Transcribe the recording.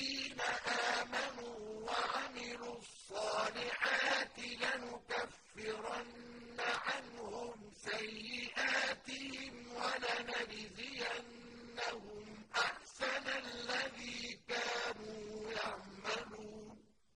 الَّذِينَ آمَنُوا وَعَمِلُوا الصَّالِحَاتِ لَنُكَفِّرَنَّ